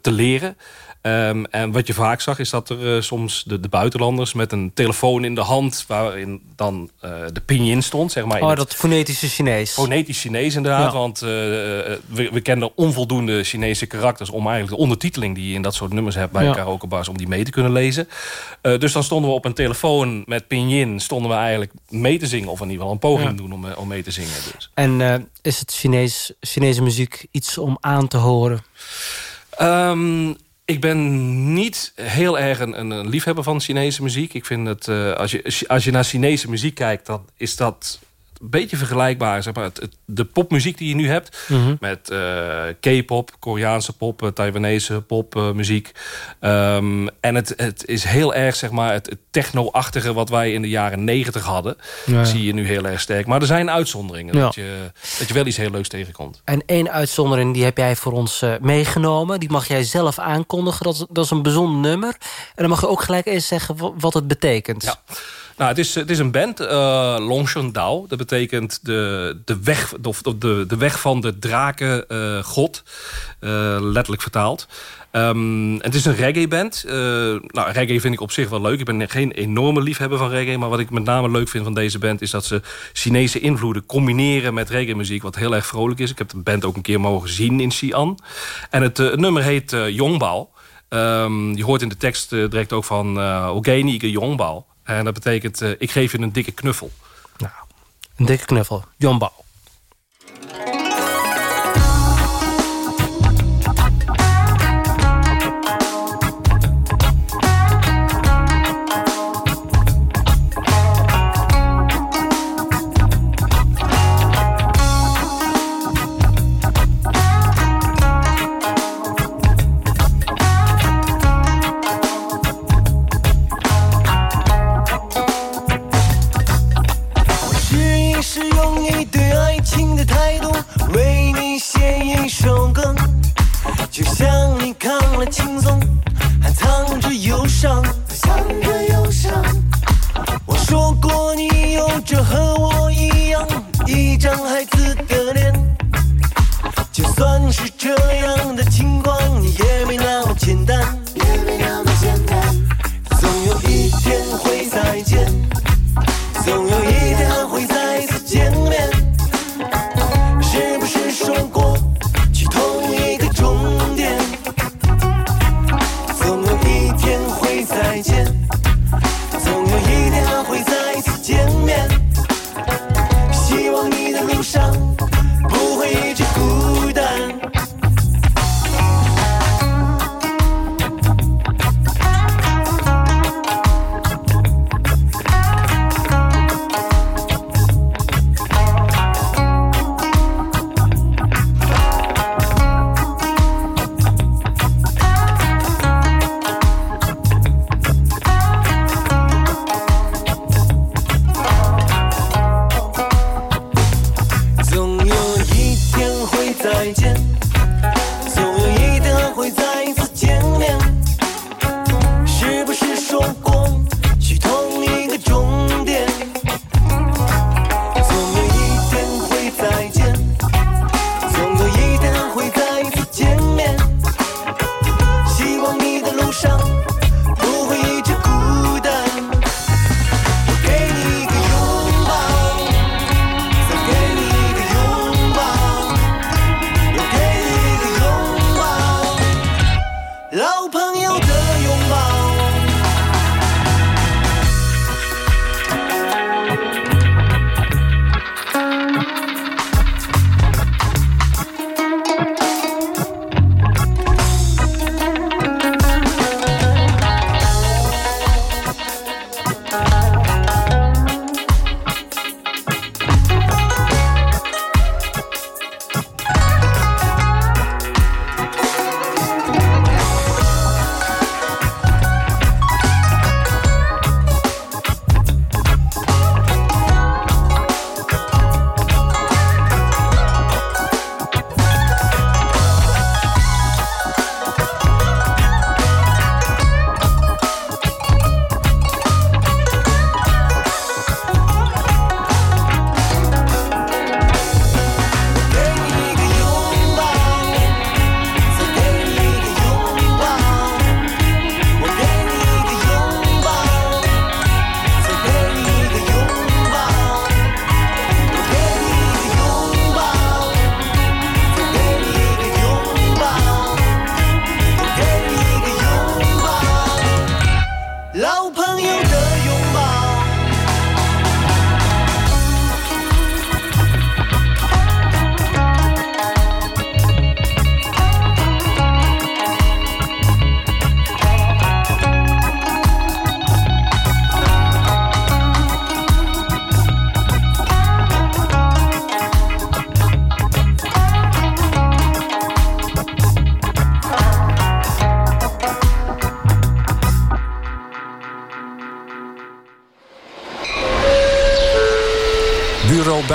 te leren. Um, en wat je vaak zag is dat er soms de, de, buitenlanders met een telefoon in de hand... waarin dan de pinyin stond, zeg maar. Oh, dat fonetische Chinees. Fonetisch Chinees inderdaad, ja. want we, we kenden onvoldoende Chinese karakters... om eigenlijk de ondertiteling die je in dat soort nummers hebt bij ja. karaokebars... om die mee te kunnen lezen. dus dan stonden we op een telefoon met pinyin... stonden we eigenlijk mee te zingen of in ieder geval een poging ja. doen om, om mee te zingen. Dus. En is het Chinees, Chinese muziek iets om aan te horen? Um, ik ben niet heel erg een, een, liefhebber van Chinese muziek. Ik vind dat uh, als, je, als je naar Chinese muziek kijkt... dan is dat een beetje vergelijkbaar. Zeg maar, het, het- de popmuziek die je nu hebt. Mhm. Met eh, K-pop, Koreaanse pop, eh, Taiwanese popmuziek. Ehm, en het, het is heel erg zeg maar, het, het techno-achtige wat wij in de jaren negentig hadden. Ja. Zie je nu heel erg sterk. Maar er zijn uitzonderingen. Ja. Dat, je, dat je wel iets heel leuks tegenkomt. En één uitzondering die heb jij voor ons eh, meegenomen. Die mag jij zelf aankondigen. Dat is, dat is een bijzonder nummer. En dan mag je ook gelijk eens zeggen wa- wat het betekent. Ja. Nou, het is, het is een band, uh, Longshan Dao. Dat betekent de, de, weg, of de, de weg van de drakengod. Uh, letterlijk vertaald. Um, het is een reggae-band. Nou, reggae vind ik op zich wel leuk. Ik ben geen enorme liefhebber van reggae. Maar wat ik met name leuk vind van deze band... is dat ze Chinese invloeden combineren met reggae-muziek... wat heel erg vrolijk is. Ik heb de band ook een keer mogen zien in Xi'an. En het, nummer heet uh, Yongbao. Um, je hoort in de tekst direct ook van... Uh, Ogeni Yongbao. En dat betekent, uh, ik geef je een dikke knuffel. Nou, een dikke knuffel. Jongbouw.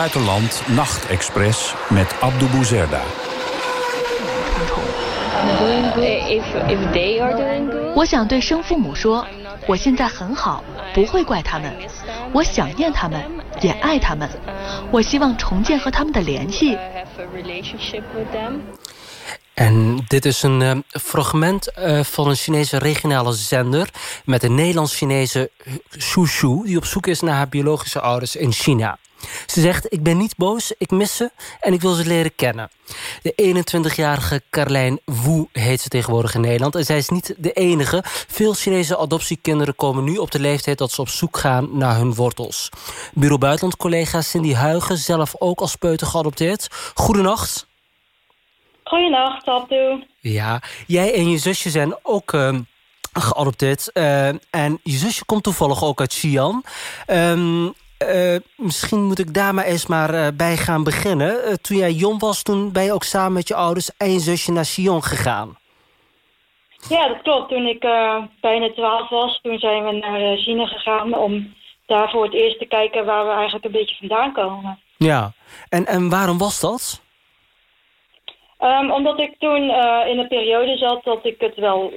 Buitenland Nachtexpress met Abdou Bouzerda. If if they are doing good，我想对生父母说，我现在很好，不会怪他们。我想念他们，也爱他们。我希望重建和他们的联系。 En dit is een eh, fragment eh, van een Chinese regionale zender... met een Nederlands-Chinese Shushu... die op zoek is naar haar biologische ouders in China. Ze zegt, ik ben niet boos, ik mis ze en ik wil ze leren kennen. De 21-jarige Carlijn Wu heet ze tegenwoordig in Nederland... en zij is niet de enige. Veel Chinese adoptiekinderen komen nu op de leeftijd... dat ze op zoek gaan naar hun wortels. Bureau Buitenland-collega Cindy Huigen, zelf ook als peuter geadopteerd. Goedenacht. Goedenacht, Abdu. Ja, jij en je zusje zijn ook uh, geadopteerd. Uh, en je zusje komt toevallig ook uit Xi'an. Um, uh, misschien moet ik daar maar eens maar bij gaan beginnen. toen jij jong was, toen ben je ook samen met je ouders en je zusje naar Xi'an gegaan. Ja, dat klopt. Toen ik bijna twaalf was, toen zijn we naar China gegaan... om daar voor het eerst te kijken waar we eigenlijk een beetje vandaan komen. Ja, en, en waarom was dat? Um, omdat ik toen in een periode zat dat ik het wel,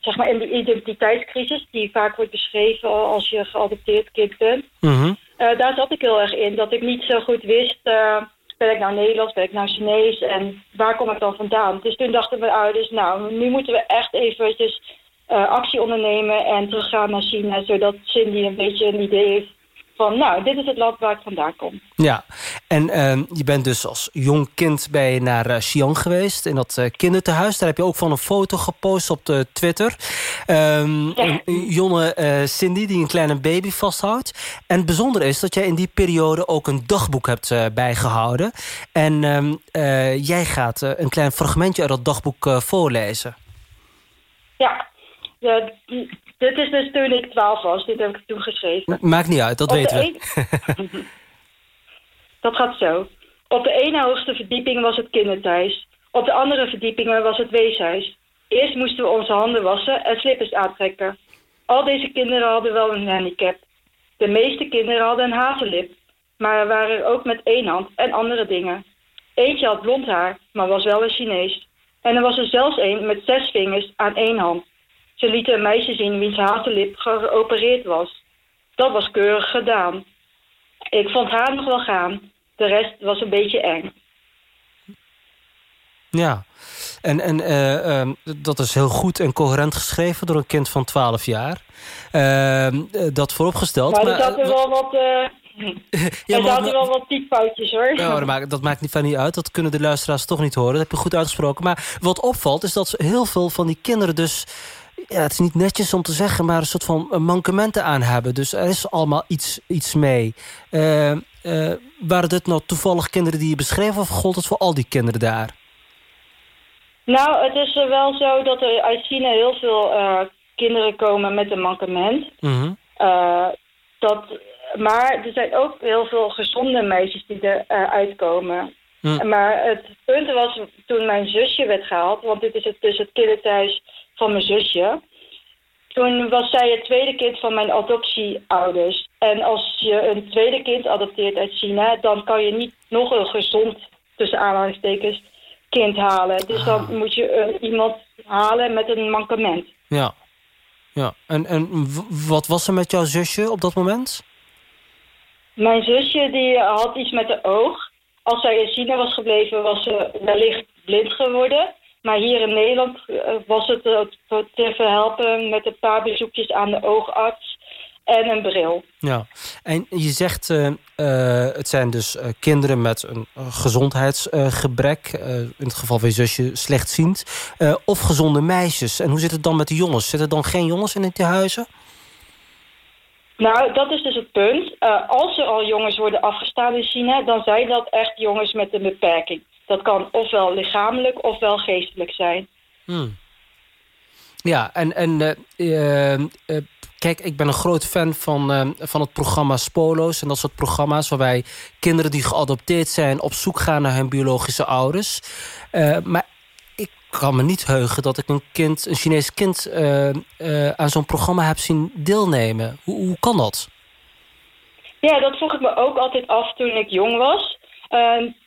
zeg maar in de identiteitscrisis, die vaak wordt beschreven als je geadopteerd kind bent, mm -hmm. Uh, daar zat ik heel erg in. Dat ik niet zo goed wist, ben ik nou Nederlands, ben ik nou Chinees en waar kom ik dan vandaan? Dus toen dachten mijn ouders, nou, nu moeten we echt eventjes actie ondernemen en teruggaan naar China, zodat Cindy een beetje een idee heeft van, nou, dit is het land waar ik vandaan kom. Ja, en uh, je bent dus als jong kind bij naar uh, Xi'an geweest... in dat uh. Daar heb je ook van een foto gepost op de Twitter. Um, ja. Een, een jonge Cindy die een kleine baby vasthoudt. En het bijzondere is dat jij in die periode ook een dagboek hebt bijgehouden. En um, jij gaat een klein fragmentje uit dat dagboek voorlezen. Ja, de, dit is dus toen ik 12 was. Dit heb ik toen geschreven. Maakt niet uit, dat Op weten we. Een... dat gaat zo. Op de ene hoogste verdieping was het kinderthuis. Op de andere verdiepingen was het weeshuis. Eerst moesten we onze handen wassen en slippers aantrekken. Al deze kinderen hadden wel een handicap. De meeste kinderen hadden een hazenlip. Maar er waren er ook met één hand en andere dingen. Eentje had blond haar, maar was wel een Chinees. En er was er zelfs één met zes vingers aan één hand. Ze lieten een meisje zien wiens hazenlip geopereerd was. Dat was keurig gedaan. Ik vond haar nog wel gaan. De rest was een beetje eng. Ja, en, en uh, uh, dat is heel goed en coherent geschreven door een kind van 12 jaar. Uh, dat vooropgesteld. Maar er zaten wel wat... ja, er zaten wel wat typfoutjes hoor. Dat, maakt, dat maakt niet van niet uit. Dat kunnen de luisteraars toch niet horen. Dat heb je goed uitgesproken. Maar wat opvalt is dat heel veel van die kinderen dus ja, het is niet netjes om te zeggen, maar een soort van mankementen aan hebben. Dus er is allemaal iets, iets mee. Uh, uh, waren dit nou toevallig kinderen die je beschreef of gold het voor al die kinderen daar? Nou, het is wel zo dat er uit China heel veel uh, kinderen komen met een mankement. -hmm. dat, maar er zijn ook heel veel gezonde meisjes die eruit uitkomen. Mm. Maar het punt was toen mijn zusje werd gehaald, want dit is het, dus het kinderthuis van mijn zusje. Toen was zij het tweede kind van mijn adoptieouders. En als je een tweede kind adopteert uit China... dan kan je niet nog een gezond, tussen aanhalingstekens, kind halen. Dus dan ah. moet je uh, iemand halen met een mankement. Ja. ja. En, en wat was er met jouw zusje op dat moment? Mijn zusje die had iets met de oog. Als zij in China was gebleven, was ze wellicht blind geworden... Maar hier in Nederland was het te verhelpen met een paar bezoekjes aan de oogarts en een bril. Ja, en je zegt uh, uh, het zijn dus uh, kinderen met een gezondheidsgebrek. in het geval van je zusje slechtziend. of gezonde meisjes. En hoe zit het dan met de jongens? Zitten er dan geen jongens in die huizen? Nou, dat is dus het punt. als er al jongens worden afgestaan in China... dan zijn dat echt jongens met een beperking. Dat kan ofwel lichamelijk ofwel geestelijk zijn. Hmm. Ja, en, en uh, uh, kijk, ik ben een groot fan van, uh, van het programma Spolo's... en dat soort programma's waarbij kinderen die geadopteerd zijn... op zoek gaan naar hun biologische ouders. maar ik kan me niet heugen dat ik een kind, een Chinees kind... aan zo'n programma heb zien deelnemen. Hoe, hoe kan dat? Ja, dat vroeg ik me ook altijd af toen ik jong was.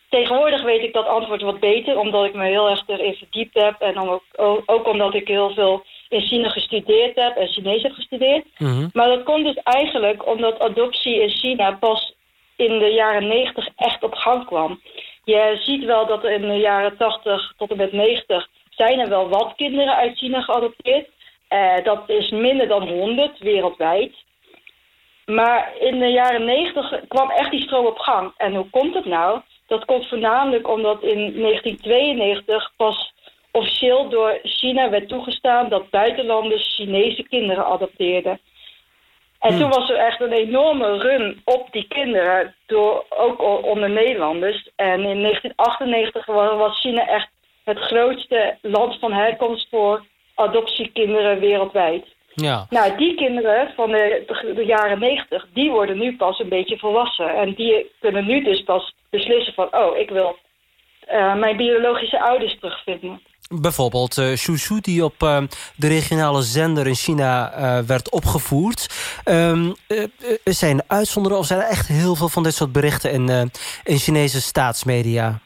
Tegenwoordig weet ik dat antwoord wat beter, omdat ik me heel erg erin verdiept heb. En dan ook, ook, ook omdat ik heel veel in China gestudeerd heb en Chinees heb gestudeerd. Maar dat komt dus eigenlijk omdat adoptie in China pas in de jaren 90 echt op gang kwam. Je ziet wel dat er in de jaren 80 tot en met 90 zijn er wel wat kinderen uit China geadopteerd. Eh, dat is minder dan 100 wereldwijd. Maar in de jaren 90 kwam echt die stroom op gang. En hoe komt het nou? Dat komt voornamelijk omdat in 1992 pas officieel door China werd toegestaan dat buitenlanders Chinese kinderen adopteerden. En toen was er echt een enorme run op die kinderen, door, ook onder Nederlanders. En in 1998 wa- was China echt het grootste land van herkomst voor adoptiekinderen wereldwijd. Ja. Nou, die kinderen van de, de, jaren 90, die worden nu pas een beetje volwassen. En die kunnen nu dus pas beslissen van, oh, ik wil eh, mijn biologische ouders terugvinden. Bijvoorbeeld eh Shushu, die op eh, de regionale zender in China werd opgevoerd. Eh, zijn er uitzonderen of zijn er echt heel veel van dit soort berichten in, in Chinese staatsmedia?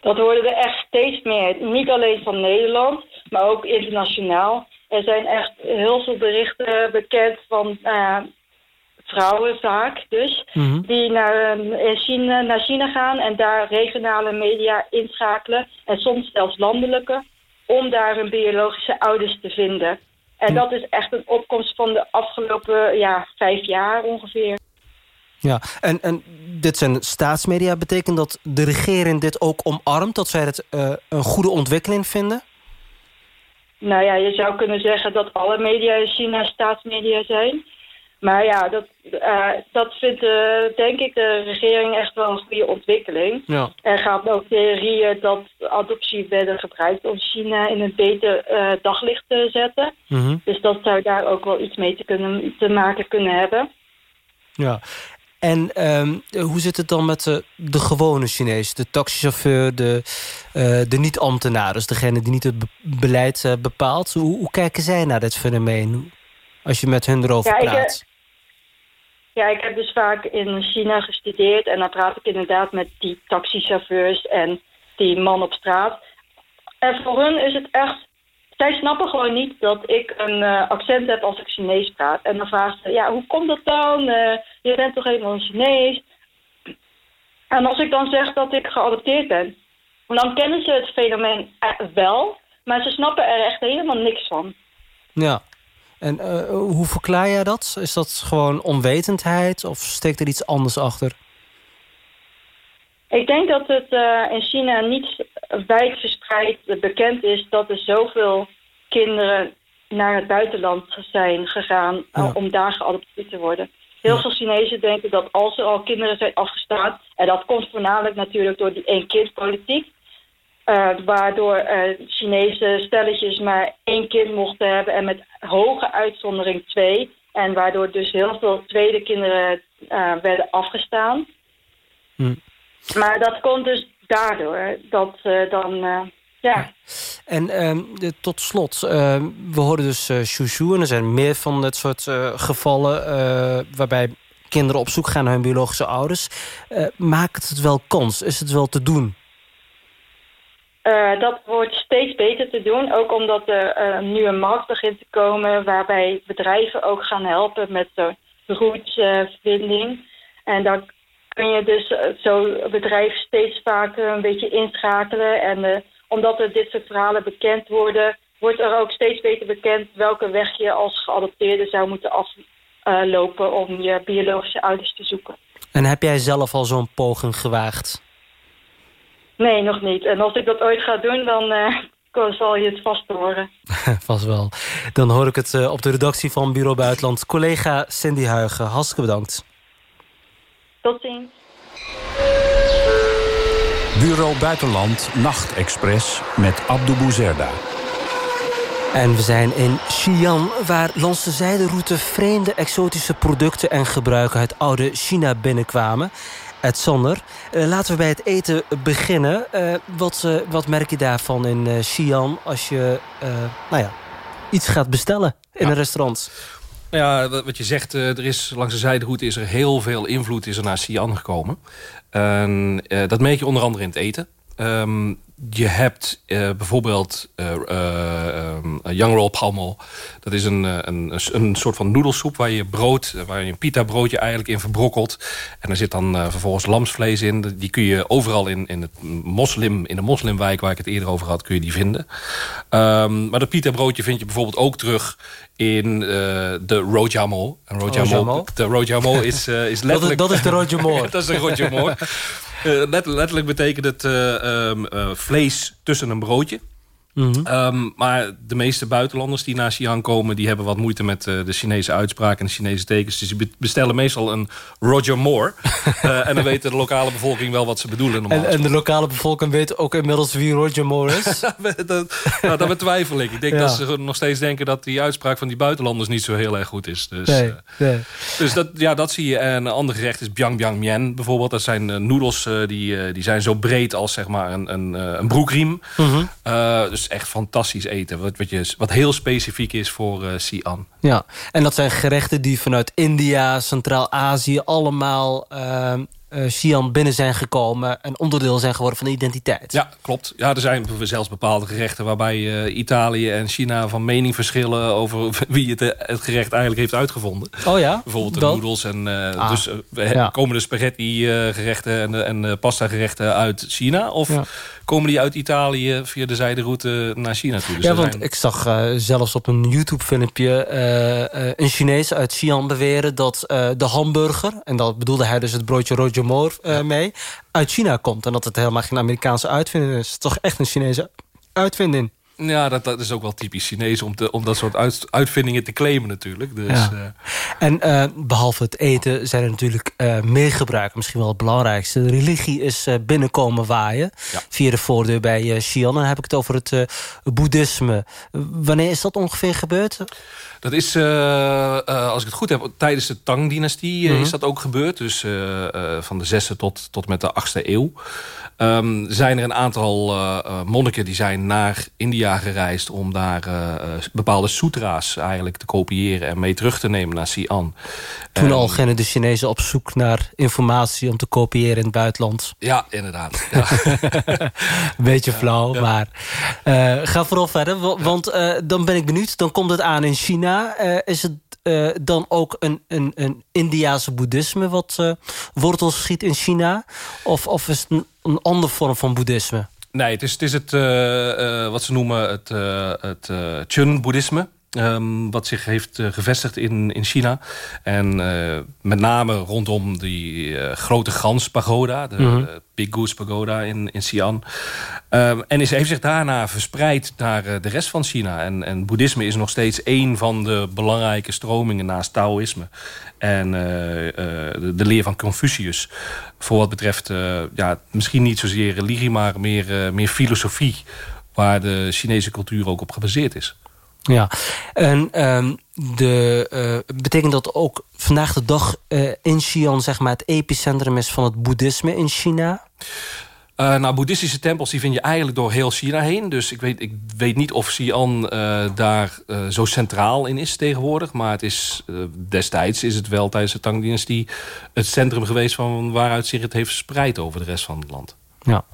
Dat worden er echt steeds meer. Niet alleen van Nederland, maar ook internationaal. Er zijn echt heel veel berichten bekend van eh, vrouwen vaak dus. Die naar, eh, in China, naar China gaan en daar regionale media inschakelen. En soms zelfs landelijke. Om daar hun biologische ouders te vinden. En dat is echt een opkomst van de afgelopen ja, vijf jaar ongeveer. Ja, en, en dit zijn staatsmedia. Betekent dat de regering dit ook omarmt? Dat zij het eh, een goede ontwikkeling vinden? Nou ja, je zou kunnen zeggen dat alle media in China staatsmedia zijn. Maar ja, dat, eh, dat vindt eh, denk ik de regering echt wel een goede ontwikkeling. Ja. Er gaat ook theorieën dat adoptie werden gebruikt om China in een beter eh, daglicht te zetten. Dus dat zou daar ook wel iets mee te, kunnen, te maken kunnen hebben. Ja. En ehm, hoe zit het dan met de, de gewone Chinees? De taxichauffeur, de, eh, de niet-ambtenaar, dus degene die niet het be- beleid eh, bepaalt. Hoe, hoe kijken zij naar dit fenomeen? Als je met hun erover Ja, ik, eh, praat. Ja, ik heb dus vaak in China gestudeerd en dan praat ik inderdaad met die taxichauffeurs en die man op straat. En voor hun is het echt, zij snappen gewoon niet dat ik een eh, accent heb als ik Chinees praat. En dan vragen ze, ja, hoe komt dat dan? Eh, je bent toch helemaal een Chinees? En als ik dan zeg dat ik geadopteerd ben, dan kennen ze het fenomeen eh, wel, maar ze snappen er echt helemaal niks van. Ja. En eh, hoe verklaar jij dat? Is dat gewoon onwetendheid of steekt er iets anders achter? Ik denk dat het eh, in China niet wijdverspreid bekend is dat er zoveel kinderen naar het buitenland zijn gegaan om daar geadopteerd te worden. Heel veel Chinezen denken dat als er al kinderen zijn afgestaan, en dat komt voornamelijk natuurlijk door die één-kind-politiek, eh, waardoor eh, Chinese stelletjes maar één kind mochten hebben en met hoge uitzondering twee. En waardoor dus heel veel tweede kinderen eh, werden afgestaan. Hm. Maar dat komt dus daardoor dat dan, ja. En ehm, de- tot slot, ehm, we horen dus eh Shushu... en er zijn meer van dit soort eh, gevallen... eh, waarbij kinderen op zoek gaan naar hun biologische ouders. Maakt het wel kans? Is het wel te doen? Dat wordt steeds beter te doen, ook omdat er nu een markt begint te komen waarbij bedrijven ook gaan helpen met zo'n routevinding. en dan kun je dus zo'n bedrijf steeds vaker een beetje inschakelen. En omdat er dit soort verhalen bekend worden, wordt er ook steeds beter bekend welke weg je als geadopteerde zou moeten aflopen om je biologische ouders te zoeken. En heb jij zelf al zo'n poging gewaagd? Nee, nog niet. En als ik dat ooit ga doen, dan eh, zal je het vast horen. Vast wel. Dan hoor ik het eh, op de redactie van Bureau Buitenland. Collega Cindy Huigen, hartstikke bedankt. Tot ziens. Bureau Buitenland Nachtexpress met Abdou Bouzerda. En we zijn in Xi'an, waar langs de zijderoute vreemde exotische producten en gebruiken uit oude China binnenkwamen. Ed Sander, eh, laten we bij het eten beginnen. Eh, wat, eh, wat merk je daarvan in eh Xi'an als je eh, nou ja, iets gaat bestellen in een restaurant? Ja, wat wat je zegt, eh, er is langs de zijderoute is er heel veel invloed is er naar Xi'an gekomen. Eh, dat merk je onder andere in het eten. Ehm, je hebt eh, bijvoorbeeld ehm, Young Roll Palmol. Dat is een, een, een soort van noedelsoep waar je brood, waar je een pita broodje eigenlijk in verbrokkelt. En er zit dan vervolgens lamsvlees in. Die kun je overal in, in, het moslim, in de moslimwijk waar ik het eerder over had, kun je die vinden. Ehm, maar dat pita broodje vind je bijvoorbeeld ook terug in de. En Rojamol? de rojamol is, eh, is letterlijk... dat is de rojamol. dat is de rojamol. Eh, let- letterlijk betekent het eh, ehm, eh, vlees tussen een broodje. Mhm. Ehm, maar de meeste buitenlanders die naar Xi'an komen... die hebben wat moeite met eh, de Chinese uitspraak en de Chinese tekens. Dus die be- bestellen meestal een Roger Moore. Eh, en dan weet de lokale bevolking wel wat ze bedoelen. En, en de lokale bevolking weet ook inmiddels wie Roger Moore is. dat, nou, dat betwijfel ik. Ik denk Ja. dat ze nog steeds denken dat die uitspraak van die buitenlanders niet zo heel erg goed is. Dus, Nee, eh, nee. dus dat, ja, dat zie je. En een ander gerecht is Biang Biang Mien bijvoorbeeld. Dat zijn noedels die, die zijn zo breed als zeg maar een, een, een broekriem. Mhm. Dus echt fantastisch eten. Wat, wat, je, wat heel specifiek is voor Xi'an. Ja, en dat zijn gerechten die vanuit India, Centraal-Azië... allemaal eh, eh, Xi'an binnen zijn gekomen... en onderdeel zijn geworden van de identiteit. Ja, klopt. Ja, er zijn zelfs bepaalde gerechten waarbij eh, Italië en China van mening verschillen over wie het, eh, het gerecht eigenlijk heeft uitgevonden. Oh ja? Bijvoorbeeld de noedels en Ah, dus ja. komen de spaghetti eh, gerechten en, en de pasta gerechten uit China of Ja. komen die uit Italië via de zijderoute naar China toe? Dus ja, want zijn- ik zag zelfs op een YouTube-filmpje... een Chinees uit Xi'an beweren dat de hamburger... en dat bedoelde hij dus het broodje Roger Moore eh, mee... uit China komt en dat het helemaal geen Amerikaanse uitvinding is. Het is toch echt een Chinese uitvinding. Ja, dat, dat is ook wel typisch Chinees om, te, om dat soort uit- uitvindingen te claimen natuurlijk. Dus, Ja. eh, En eh, behalve het eten zijn er natuurlijk meegebruiken. Misschien wel het belangrijkste. De religie is binnenkomen waaien. Via de voordeur bij eh Xi'an. Dan heb ik het over het boeddhisme. Wanneer is dat ongeveer gebeurd? Dat is, eh, eh, als ik het goed heb, tijdens de Tang-dynastie eh, Mhm. is dat ook gebeurd. Dus van de zesde tot, tot met de achtste eeuw. Ehm, zijn er een aantal monniken die zijn naar India gereisd... om daar bepaalde sutra's eigenlijk te kopiëren... en mee terug te nemen naar Xi'an. Toen En- al gingen de Chinezen op zoek naar informatie om te kopiëren in het buitenland. Ja, inderdaad. Ja. Een beetje flauw, maar ga vooral verder. wa- Want dan ben ik benieuwd. Dan komt het aan in China. Eh, is het eh, dan ook een, een, een Indiase boeddhisme... wat eh, wortels schiet in China? Of, of is het een, andere vorm van boeddhisme? Nee, het is het, is het wat ze noemen het, het Chun-boeddhisme. Ehm, wat zich heeft eh, gevestigd in, in China. En eh, met name rondom die eh, grote Gans-pagoda. De Mhm. Big Goose Pagoda in, in Xi'an. Ehm, en is, heeft zich daarna verspreid naar de rest van China. En, en boeddhisme is nog steeds één van de belangrijke stromingen naast Taoïsme. En de, de leer van Confucius. Voor wat betreft, ja, misschien niet zozeer religie, maar meer, meer filosofie. Waar de Chinese cultuur ook op gebaseerd is. Ja, en ehm, de, eh, betekent dat ook vandaag de dag eh, in Xi'an zeg maar, het epicentrum is van het boeddhisme in China? Eh, nou, boeddhistische tempels die vind je eigenlijk door heel China heen. Dus ik weet, ik weet niet of Xi'an daar zo centraal in is tegenwoordig. Maar het is, destijds is het wel tijdens de Tang-dynastie... het centrum geweest van waaruit zich het heeft verspreid over de rest van het land. Ja.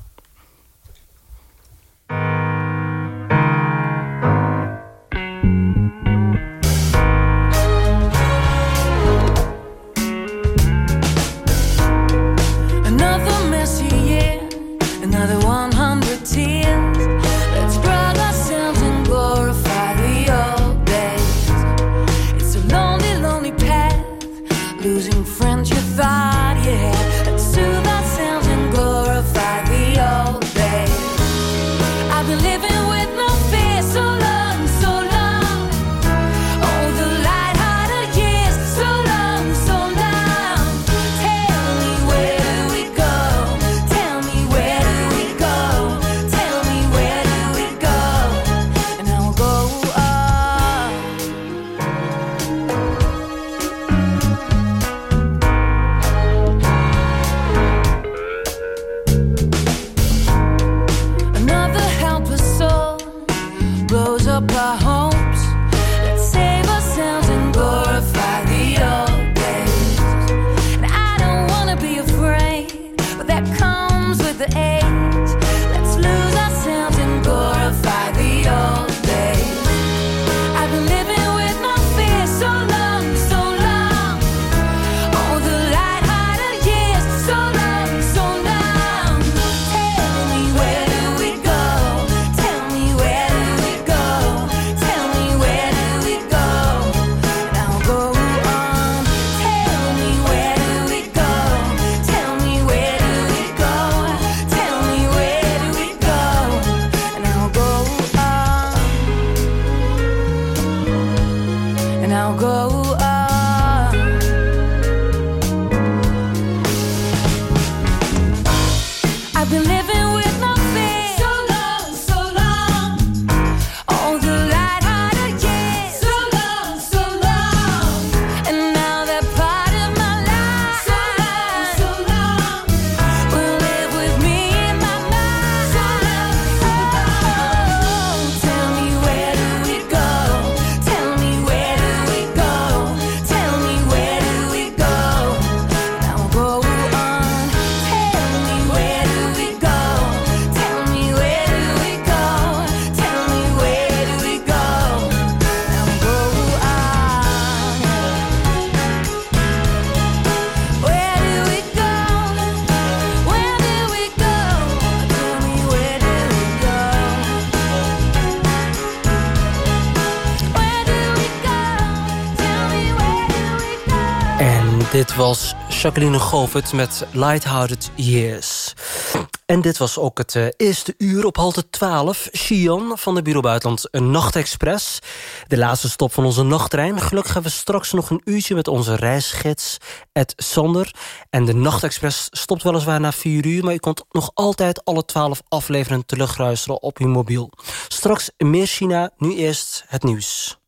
Jacqueline Govert met Lighthearted Years. En dit was ook het uh, eerste uur op halte 12. Xi'an van de Bureau Buitenland, een nachtexpress. De laatste stop van onze nachttrein. Gelukkig hebben we straks nog een uurtje met onze reisgids Ed Sander. En de nachtexpress stopt weliswaar na 4 uur... maar u kunt nog altijd alle 12 afleveringen terugluisteren op uw mobiel. Straks meer China, nu eerst het nieuws.